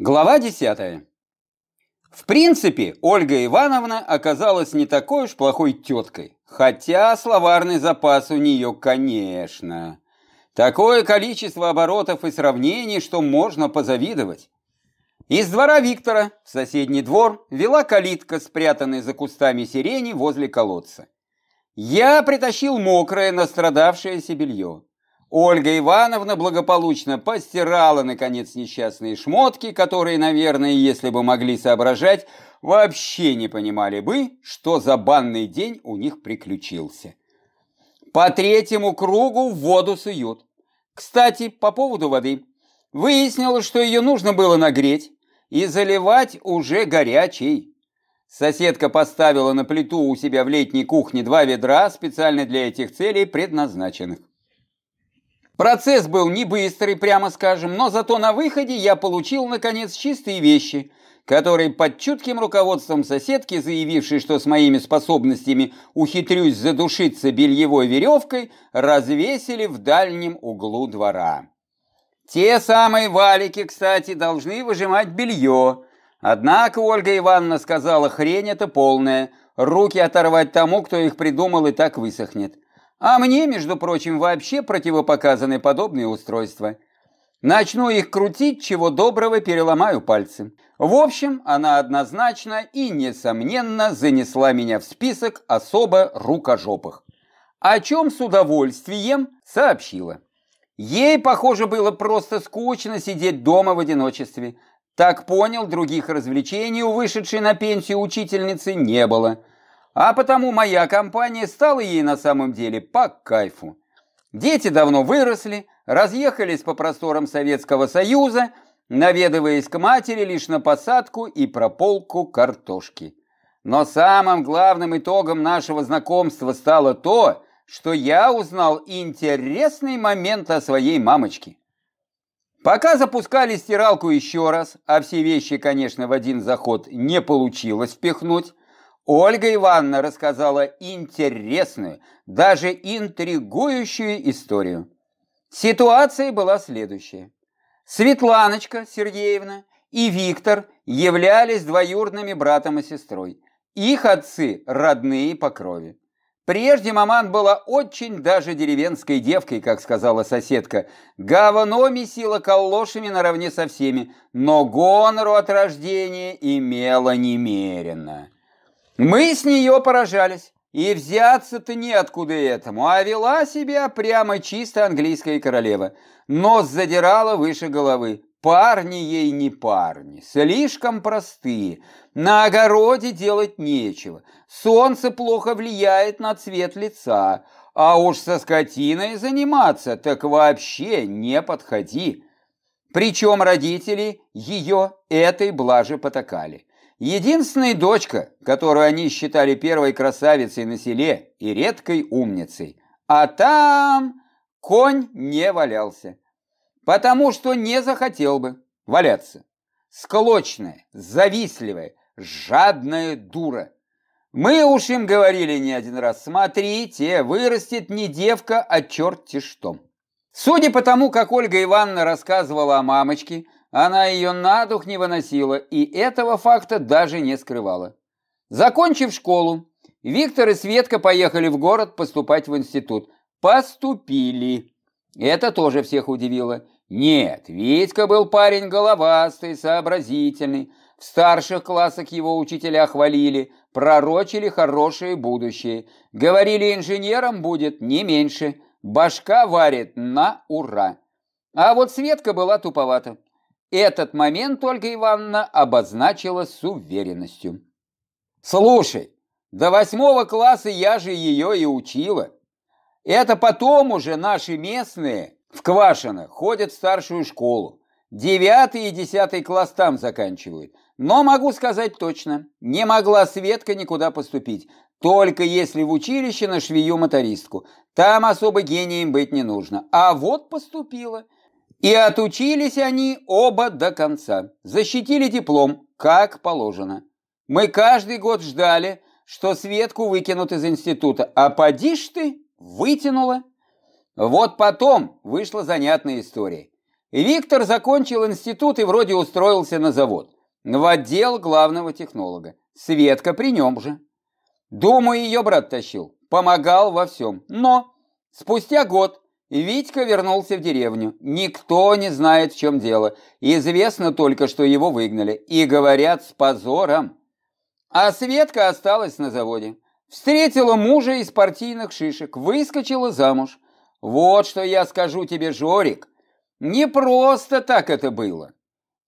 Глава 10. В принципе, Ольга Ивановна оказалась не такой уж плохой теткой, хотя словарный запас у нее, конечно. Такое количество оборотов и сравнений, что можно позавидовать. Из двора Виктора в соседний двор вела калитка, спрятанная за кустами сирени возле колодца. Я притащил мокрое, настрадавшееся белье. Ольга Ивановна благополучно постирала, наконец, несчастные шмотки, которые, наверное, если бы могли соображать, вообще не понимали бы, что за банный день у них приключился. По третьему кругу в воду суют. Кстати, по поводу воды. Выяснилось, что ее нужно было нагреть и заливать уже горячей. Соседка поставила на плиту у себя в летней кухне два ведра, специально для этих целей предназначенных. Процесс был не быстрый, прямо скажем, но зато на выходе я получил, наконец, чистые вещи, которые под чутким руководством соседки, заявившей, что с моими способностями ухитрюсь задушиться бельевой веревкой, развесили в дальнем углу двора. Те самые валики, кстати, должны выжимать белье. Однако Ольга Ивановна сказала, хрень это полная, руки оторвать тому, кто их придумал и так высохнет. А мне, между прочим, вообще противопоказаны подобные устройства. Начну их крутить, чего доброго переломаю пальцы. В общем, она однозначно и несомненно занесла меня в список особо рукожопых. О чем с удовольствием сообщила. Ей, похоже, было просто скучно сидеть дома в одиночестве. Так понял, других развлечений у вышедшей на пенсию учительницы не было – а потому моя компания стала ей на самом деле по кайфу. Дети давно выросли, разъехались по просторам Советского Союза, наведываясь к матери лишь на посадку и прополку картошки. Но самым главным итогом нашего знакомства стало то, что я узнал интересный момент о своей мамочке. Пока запускали стиралку еще раз, а все вещи, конечно, в один заход не получилось впихнуть, Ольга Ивановна рассказала интересную, даже интригующую историю. Ситуация была следующая. Светланочка Сергеевна и Виктор являлись двоюродными братом и сестрой. Их отцы родные по крови. Прежде маман была очень даже деревенской девкой, как сказала соседка. Говно месила калошами наравне со всеми, но гонору от рождения имела немерено. Мы с нее поражались, и взяться-то неоткуда этому, а вела себя прямо чисто английская королева. Нос задирала выше головы. Парни ей не парни, слишком простые. На огороде делать нечего. Солнце плохо влияет на цвет лица. А уж со скотиной заниматься так вообще не подходи. Причем родители ее этой блажи потакали. Единственная дочка, которую они считали первой красавицей на селе и редкой умницей. А там конь не валялся, потому что не захотел бы валяться. Склочная, завистливая, жадная дура. Мы уж им говорили не один раз, смотрите, вырастет не девка, а черти что. Судя по тому, как Ольга Ивановна рассказывала о мамочке, она ее на дух не выносила и этого факта даже не скрывала. Закончив школу, Виктор и Светка поехали в город поступать в институт. Поступили. Это тоже всех удивило. Нет, Витька был парень головастый, сообразительный. В старших классах его учителя хвалили, пророчили хорошее будущее. Говорили, инженером будет не меньше. Башка варит на ура. А вот Светка была туповата. Этот момент Ольга Ивановна обозначила с уверенностью. «Слушай, до восьмого класса я же ее и учила. Это потом уже наши местные в Квашино ходят в старшую школу. Девятый и десятый класс там заканчивают. Но могу сказать точно, не могла Светка никуда поступить, только если в училище на швею-мотористку. Там особо гением быть не нужно. А вот поступила – и отучились они оба до конца. Защитили диплом, как положено. Мы каждый год ждали, что Светку выкинут из института. А поди ж ты, вытянула. Вот потом вышла занятная история. Виктор закончил институт и вроде устроился на завод, в отдел главного технолога. Светка при нем же. Думаю, ее брат тащил, помогал во всем. Но спустя год Витька вернулся в деревню. Никто не знает, в чем дело. Известно только, что его выгнали. И говорят с позором. А Светка осталась на заводе. Встретила мужа из партийных шишек, выскочила замуж. Вот что я скажу тебе, Жорик. Не просто так это было.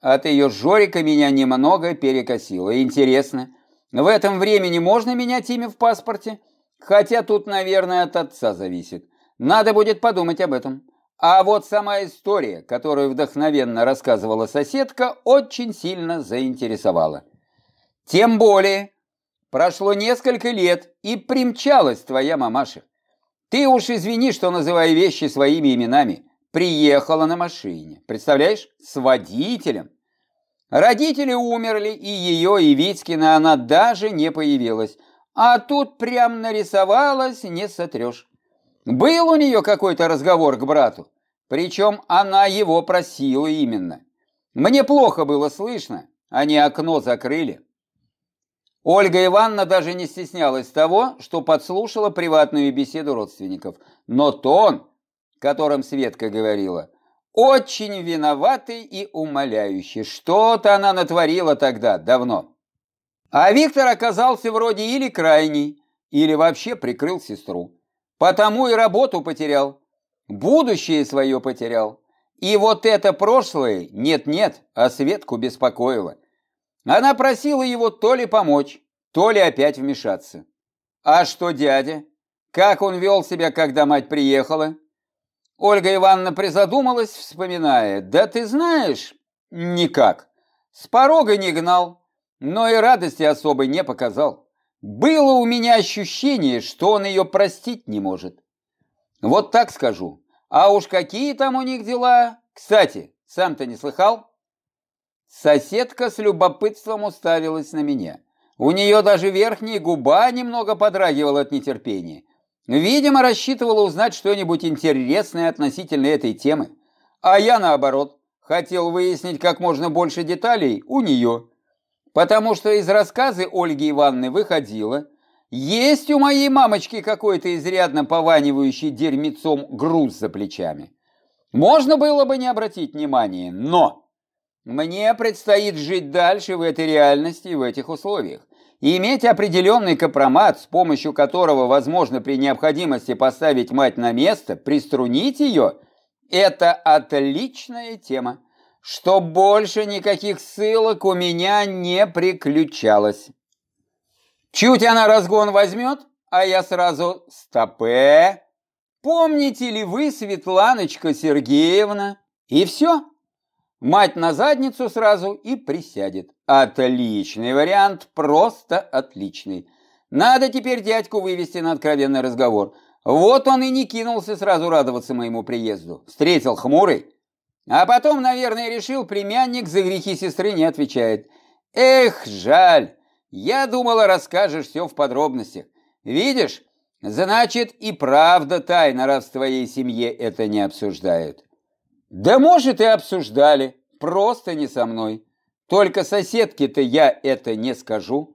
От ее Жорика меня немного перекосило. Интересно, в этом времени можно менять имя в паспорте? Хотя тут, наверное, от отца зависит. Надо будет подумать об этом. А вот сама история, которую вдохновенно рассказывала соседка, очень сильно заинтересовала. Тем более, прошло несколько лет, и примчалась твоя мамаша. Ты уж извини, что называю вещи своими именами. Приехала на машине. Представляешь? С водителем. Родители умерли, и ее, и Витькина она даже не появилась. А тут прям нарисовалась, не сотрешь. Был у нее какой-то разговор к брату, причем она его просила именно. Мне плохо было слышно, они окно закрыли. Ольга Ивановна даже не стеснялась того, что подслушала приватную беседу родственников. Но тон, которым Светка говорила, очень виноватый и умоляющий. Что-то она натворила тогда, давно. А Виктор оказался вроде или крайний, или вообще прикрыл сестру. Потому и работу потерял, будущее свое потерял. И вот это прошлое, нет-нет, а Светку беспокоило. Она просила его то ли помочь, то ли опять вмешаться. А что дядя? Как он вел себя, когда мать приехала? Ольга Ивановна призадумалась, вспоминая. Да ты знаешь, никак. С порога не гнал, но и радости особой не показал. Было у меня ощущение, что он ее простить не может. Вот так скажу. А уж какие там у них дела? Кстати, сам-то не слыхал? Соседка с любопытством уставилась на меня. У нее даже верхняя губа немного подрагивала от нетерпения. Видимо, рассчитывала узнать что-нибудь интересное относительно этой темы. А я, наоборот, хотел выяснить как можно больше деталей у нее. Потому что из рассказа Ольги Ивановны выходило, есть у моей мамочки какой-то изрядно пованивающий дерьмецом груз за плечами. Можно было бы не обратить внимания, но мне предстоит жить дальше в этой реальности и в этих условиях. И иметь определенный компромат, с помощью которого возможно при необходимости поставить мать на место, приструнить ее, это отличная тема что больше никаких ссылок у меня не приключалось. Чуть она разгон возьмет, а я сразу «Стопе!» Помните ли вы, Светланочка Сергеевна? И все. Мать на задницу сразу и присядет. Отличный вариант, просто отличный. Надо теперь дядьку вывести на откровенный разговор. Вот он и не кинулся сразу радоваться моему приезду. Встретил хмурый, а потом, наверное, решил, племянник за грехи сестры не отвечает. Эх, жаль, я думала, расскажешь все в подробностях. Видишь, значит и правда тайна, раз в твоей семье это не обсуждают. Да может и обсуждали, просто не со мной. Только соседке-то я это не скажу.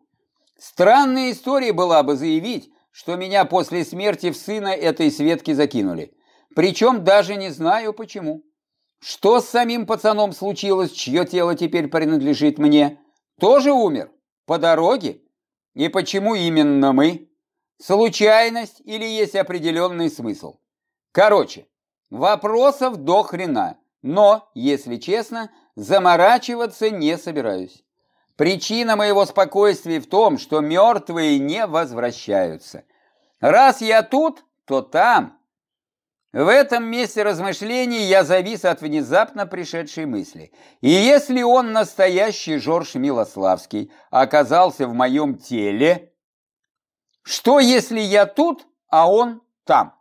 Странная история была бы заявить, что меня после смерти в сына этой Светки закинули. Причем даже не знаю почему. Что с самим пацаном случилось, чье тело теперь принадлежит мне? Тоже умер? По дороге? И почему именно мы? Случайность или есть определенный смысл? Короче, вопросов до хрена, но, если честно, заморачиваться не собираюсь. Причина моего спокойствия в том, что мертвые не возвращаются. Раз я тут, то там, в этом месте размышлений я завис от внезапно пришедшей мысли. И если он, настоящий Жорж Милославский, оказался в моем теле, что если я тут, а он там?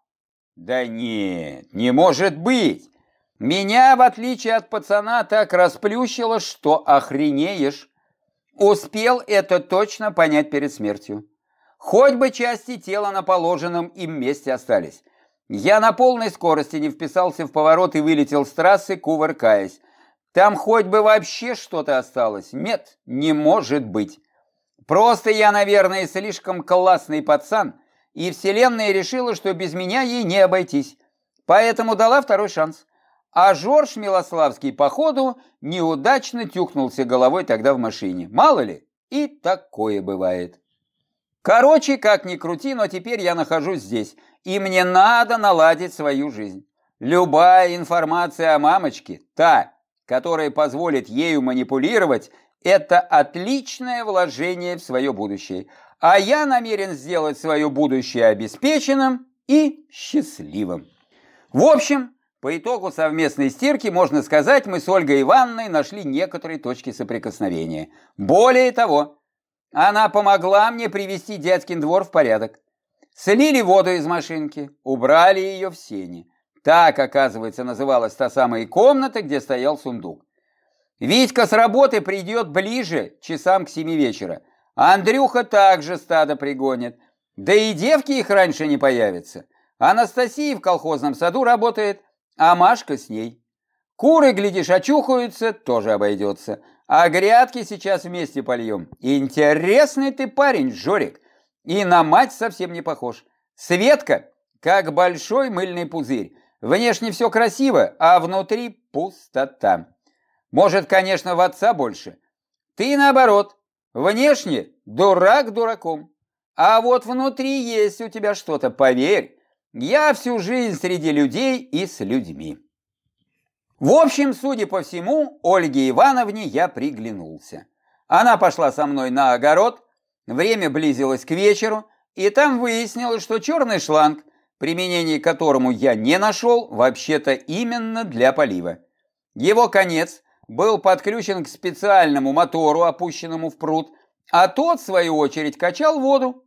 Да нет, не может быть. Меня, в отличие от пацана, так расплющило, что охренеешь. Успел это точно понять перед смертью. Хоть бы части тела на положенном им месте остались. Я на полной скорости не вписался в поворот и вылетел с трассы, кувыркаясь. Там хоть бы вообще что-то осталось. Нет, не может быть. Просто я, наверное, слишком классный пацан, и вселенная решила, что без меня ей не обойтись. Поэтому дала второй шанс. А Жорж Милославский, походу, неудачно тюкнулся головой тогда в машине. Мало ли, и такое бывает. Короче, как ни крути, но теперь я нахожусь здесь, и мне надо наладить свою жизнь. Любая информация о мамочке, та, которая позволит ею манипулировать, это отличное вложение в свое будущее. А я намерен сделать свое будущее обеспеченным и счастливым. В общем, по итогу совместной стирки, можно сказать, мы с Ольгой Ивановной нашли некоторые точки соприкосновения. Более того, она помогла мне привести дядькин двор в порядок. Слили воду из машинки, убрали ее в сене. Так, оказывается, называлась та самая комната, где стоял сундук. Витька с работы придет ближе, часам к семи вечера. Андрюха также стадо пригонит. Да и девки их раньше не появятся. Анастасия в колхозном саду работает, а Машка с ней. Куры, глядишь, очухаются, тоже обойдется. А грядки сейчас вместе польем. Интересный ты парень, Жорик. И на мать совсем не похож. Светка, как большой мыльный пузырь. Внешне все красиво, а внутри пустота. Может, конечно, в отца больше. Ты наоборот, внешне дурак дураком. А вот внутри есть у тебя что-то, поверь. Я всю жизнь среди людей и с людьми. В общем, судя по всему, Ольге Ивановне я приглянулся. Она пошла со мной на огород, время близилось к вечеру, и там выяснилось, что черный шланг – применение которому я не нашел, вообще-то именно для полива. Его конец был подключен к специальному мотору, опущенному в пруд, а тот, в свою очередь, качал воду.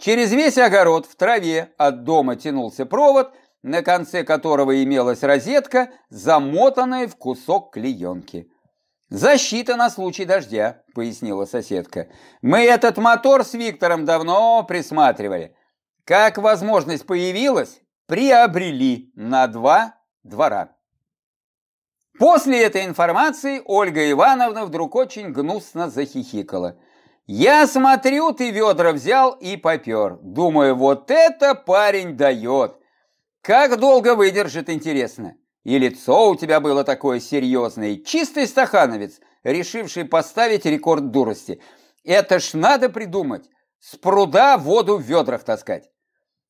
Через весь огород в траве от дома тянулся провод, на конце которого имелась розетка, замотанная в кусок клеенки. «Защита на случай дождя», — пояснила соседка. «Мы этот мотор с Виктором давно присматривали. Как возможность появилась, приобрели на два двора. После этой информации Ольга Ивановна вдруг очень гнусно захихикала. Я смотрю, ты ведра взял и попер. Думаю, вот это парень дает. Как долго выдержит, интересно. И лицо у тебя было такое серьезное. Чистый стахановец, решивший поставить рекорд дурости. Это ж надо придумать. С пруда воду в ведрах таскать.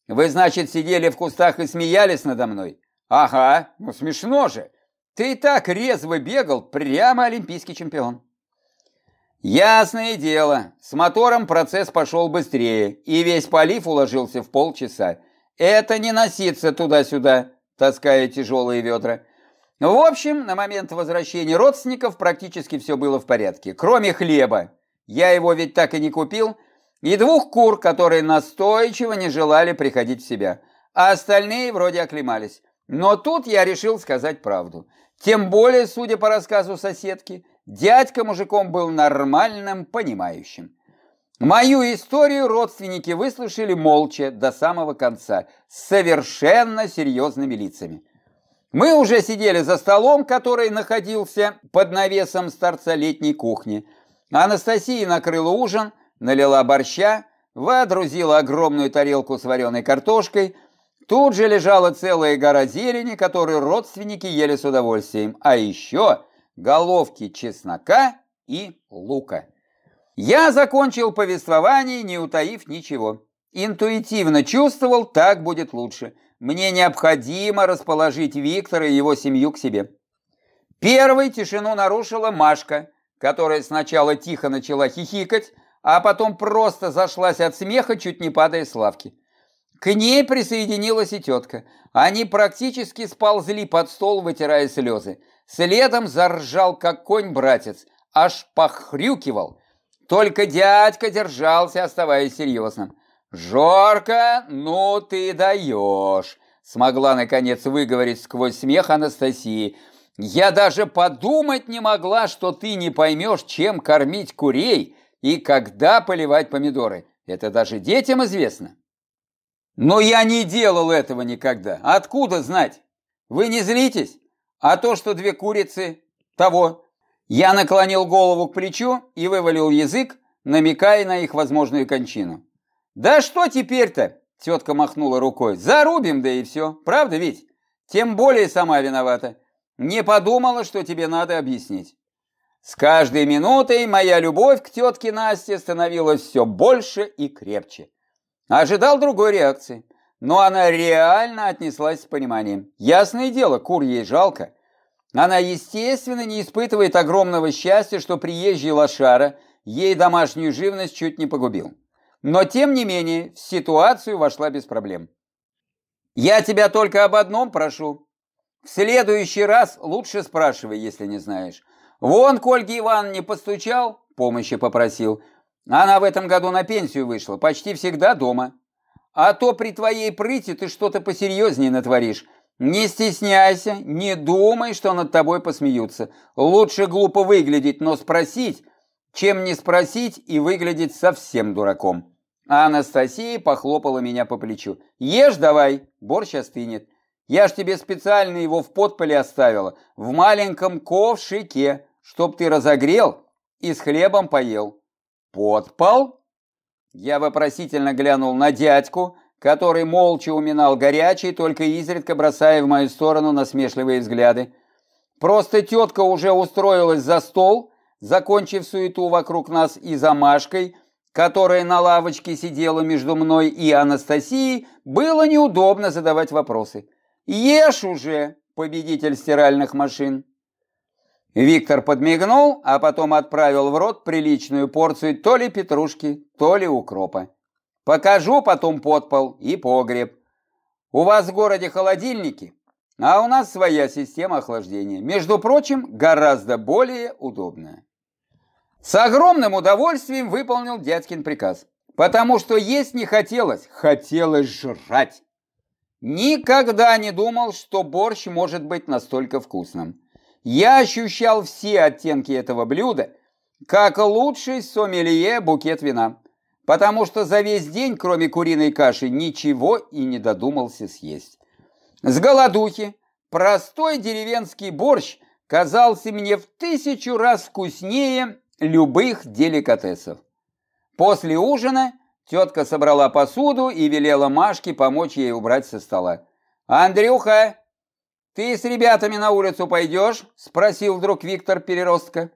Вы, значит, сидели в кустах и смеялись надо мной? Ага, ну смешно же. Ты и так резво бегал, прямо олимпийский чемпион. Ясное дело, с мотором процесс пошел быстрее, и весь полив уложился в полчаса. Это не носиться туда-сюда, таская тяжелые ведра. В общем, на момент возвращения родственников практически все было в порядке, кроме хлеба. Я его ведь так и не купил, и двух кур, которые настойчиво не желали приходить в себя, а остальные вроде оклемались. Но тут я решил сказать правду. Тем более, судя по рассказу соседки, дядька мужиком был нормальным, понимающим. Мою историю родственники выслушали молча до самого конца, совершенно серьезными лицами. Мы уже сидели за столом, который находился под навесом старца летней кухни. Анастасия накрыла ужин, налила борща, водрузила огромную тарелку с вареной картошкой. Тут же лежала целая гора зелени, которую родственники ели с удовольствием, а еще головки чеснока и лука. Я закончил повествование, не утаив ничего. Интуитивно чувствовал, так будет лучше. Мне необходимо расположить Виктора и его семью к себе. Первой тишину нарушила Машка, которая сначала тихо начала хихикать, а потом просто зашлась от смеха, чуть не падая с лавки. К ней присоединилась и тетка. Они практически сползли под стол, вытирая слезы. Следом заржал, как конь братец, аж похрюкивал. Только дядька держался, оставаясь серьезным. «Жорка, ну ты даешь!» Смогла, наконец, выговорить сквозь смех Анастасии. «Я даже подумать не могла, что ты не поймешь, чем кормить курей, и когда поливать помидоры. Это даже детям известно. Но я не делал этого никогда. Откуда знать? Вы не злитесь? А то, что две курицы, того. Я наклонил голову к плечу и вывалил язык, намекая на их возможную кончину. Да что теперь-то? Тетка махнула рукой. Зарубим, да и все. Правда ведь? Тем более сама виновата. Не подумала, что тебе надо объяснить. С каждой минутой моя любовь к тетке Насте становилась все больше и крепче. Ожидал другой реакции, но она реально отнеслась с пониманием. Ясное дело, кур ей жалко. Она, естественно, не испытывает огромного счастья, что приезжий лошара ей домашнюю живность чуть не погубил. Но, тем не менее, в ситуацию вошла без проблем. «Я тебя только об одном прошу. В следующий раз лучше спрашивай, если не знаешь. Вон к Ольге Ивановне постучал, помощи попросил. Она в этом году на пенсию вышла, почти всегда дома. А то при твоей прыти ты что-то посерьезнее натворишь. Не стесняйся, не думай, что над тобой посмеются. Лучше глупо выглядеть, но спросить, чем не спросить и выглядеть совсем дураком. А Анастасия похлопала меня по плечу. Ешь давай, борщ остынет. Я ж тебе специально его в подполе оставила, в маленьком ковшике, чтоб ты разогрел и с хлебом поел. Подпол? Я вопросительно глянул на дядьку, который молча уминал горячий, только изредка бросая в мою сторону насмешливые взгляды. Просто тетка уже устроилась за стол, закончив суету вокруг нас и замашкой, которая на лавочке сидела между мной и Анастасией, было неудобно задавать вопросы. «Ешь уже, победитель стиральных машин!» Виктор подмигнул, а потом отправил в рот приличную порцию то ли петрушки, то ли укропа. Покажу потом подпол и погреб. У вас в городе холодильники, а у нас своя система охлаждения. Между прочим, гораздо более удобная. С огромным удовольствием выполнил дядькин приказ, потому что есть не хотелось, хотелось жрать. Никогда не думал, что борщ может быть настолько вкусным. Я ощущал все оттенки этого блюда, как лучший сомелье букет вина, потому что за весь день, кроме куриной каши, ничего и не додумался съесть. С голодухи простой деревенский борщ казался мне в тысячу раз вкуснее любых деликатесов. После ужина тетка собрала посуду и велела Машке помочь ей убрать со стола. «Андрюха, «Ты с ребятами на улицу пойдешь?» – спросил вдруг Виктор Переростка.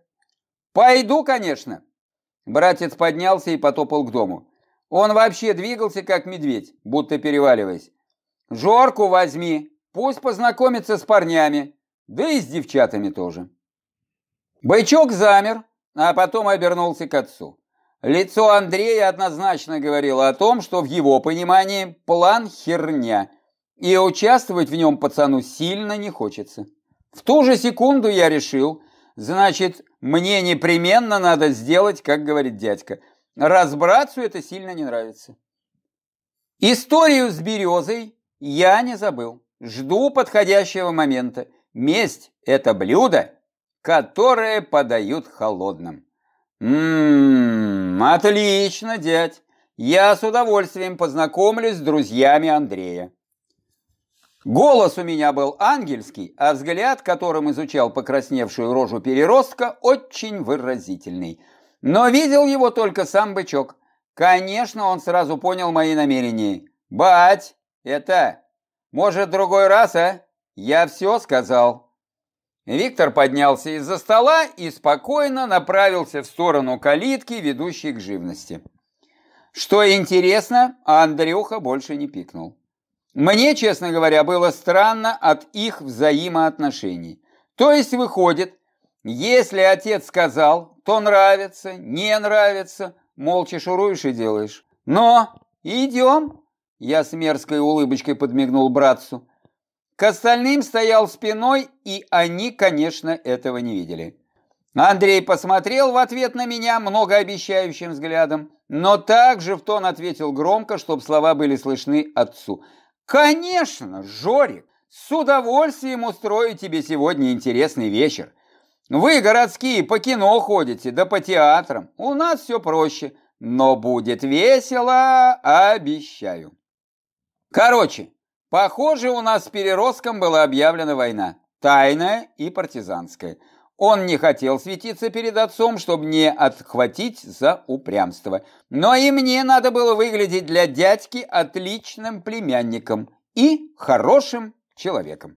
«Пойду, конечно». Братец поднялся и потопал к дому. Он вообще двигался, как медведь, будто переваливаясь. «Жорку возьми, пусть познакомится с парнями, да и с девчатами тоже». Бычок замер, а потом обернулся к отцу. Лицо Андрея однозначно говорило о том, что в его понимании план херня – и участвовать в нем пацану сильно не хочется. В ту же секунду я решил, значит, мне непременно надо сделать, как говорит дядька. Раз это сильно не нравится. Историю с березой я не забыл. Жду подходящего момента. Месть – это блюдо, которое подают холодным. Ммм, отлично, дядь. Я с удовольствием познакомлюсь с друзьями Андрея. Голос у меня был ангельский, а взгляд, которым изучал покрасневшую рожу переростка, очень выразительный. Но видел его только сам бычок. Конечно, он сразу понял мои намерения. «Бать, это... Может, другой раз, а? Я все сказал». Виктор поднялся из-за стола и спокойно направился в сторону калитки, ведущей к живности. Что интересно, Андрюха больше не пикнул. Мне, честно говоря, было странно от их взаимоотношений. То есть выходит, если отец сказал, то нравится, не нравится, молча шуруешь и делаешь. Но идем, я с мерзкой улыбочкой подмигнул братцу. К остальным стоял спиной, и они, конечно, этого не видели. Андрей посмотрел в ответ на меня многообещающим взглядом, но также в тон ответил громко, чтобы слова были слышны отцу – Конечно, Жорик, с удовольствием устрою тебе сегодня интересный вечер. Вы, городские, по кино ходите, да по театрам. У нас все проще, но будет весело, обещаю. Короче, похоже, у нас с переростком была объявлена война. Тайная и партизанская. Он не хотел светиться перед отцом, чтобы не отхватить за упрямство. Но и мне надо было выглядеть для дядьки отличным племянником и хорошим человеком.